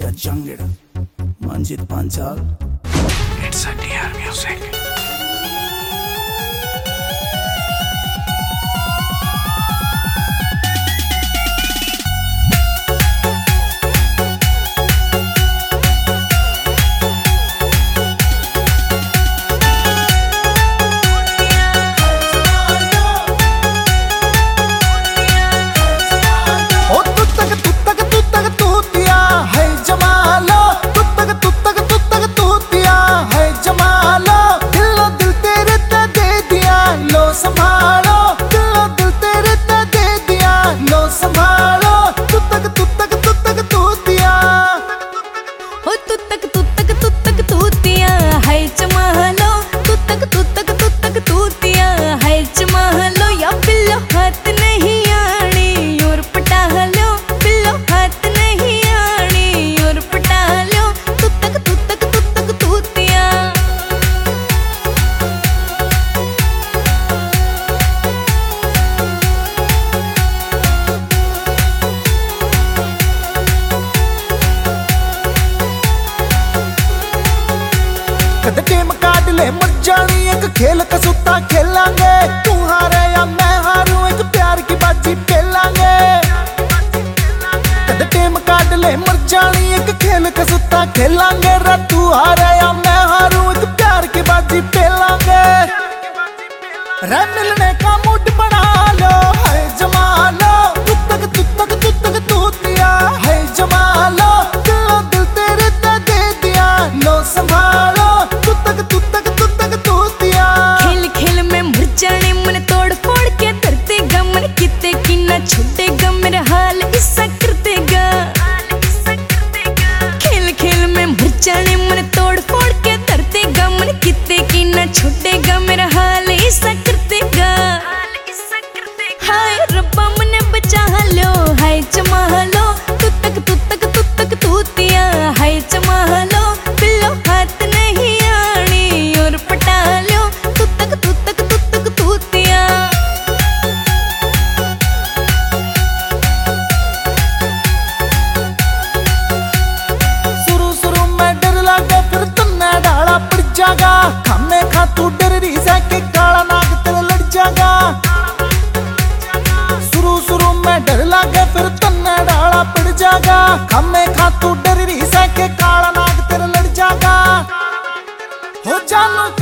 का जंगड़ Manjit Panchal it's a dear music ਵੇ ਮੱਝਾਂ ਦੀ ਇੱਕ ਖੇਲ ਕਸੂਤਾ ਖੇਲਾਂਗੇ ਤੂੰ ਹਾਰੇ ਜਾਂ ਮੈਂ ਹਾਰੂ ਇੱਕ ਪਿਆਰ ਕੀ ਬਾਜੀ ਖੇਲਾਂਗੇ ਕਦੇ ਟੀਮ ਕੱਢ ਲੈ ਮੱਝਾਂ ਦੀ ਇੱਕ ਖੇਲ ਕਸੂਤਾ ਖੇਲਾਂਗੇ ਰਾ ਤੂੰ ਹਾਰੇ ਜਾਂ ਮੈਂ ਹਾਰੂ ਇੱਕ ਪਿਆਰ ਕੀ ਬਾਜੀ ਖੇਲਾਂਗੇ ਰਨ ਮਿਲਣੇ ਕਾ ਮੁੱਢ ਬਣਾ ना छूटेगा मेरा हाल ऐसा कर देगा। खेल खेल में मर जाने मन तोड़ फोड़ के धरते देगा कितने की ना Cuando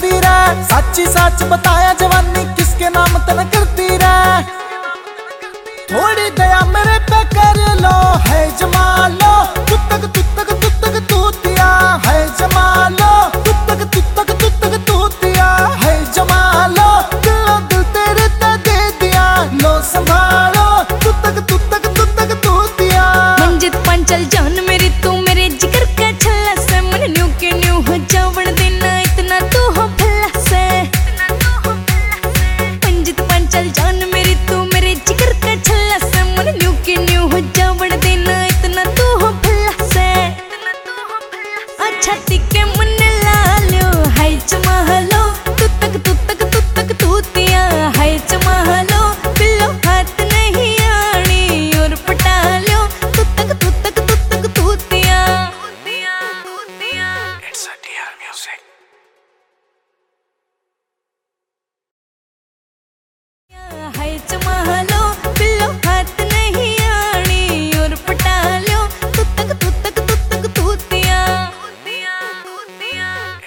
करती रह सच्ची सच बताया, जवानी किसके नाम तन करती रे थोड़ी दया मेरे पे कर लो, है जमा तुतक तुतक तुतक तूतिया, है तुतक तुतक तुतक तूतिया, है दिल तेरे ते दे दिया, लो संभालो। तुतक तुतक तुतक तूतिया। मंजित पंचल चल जाना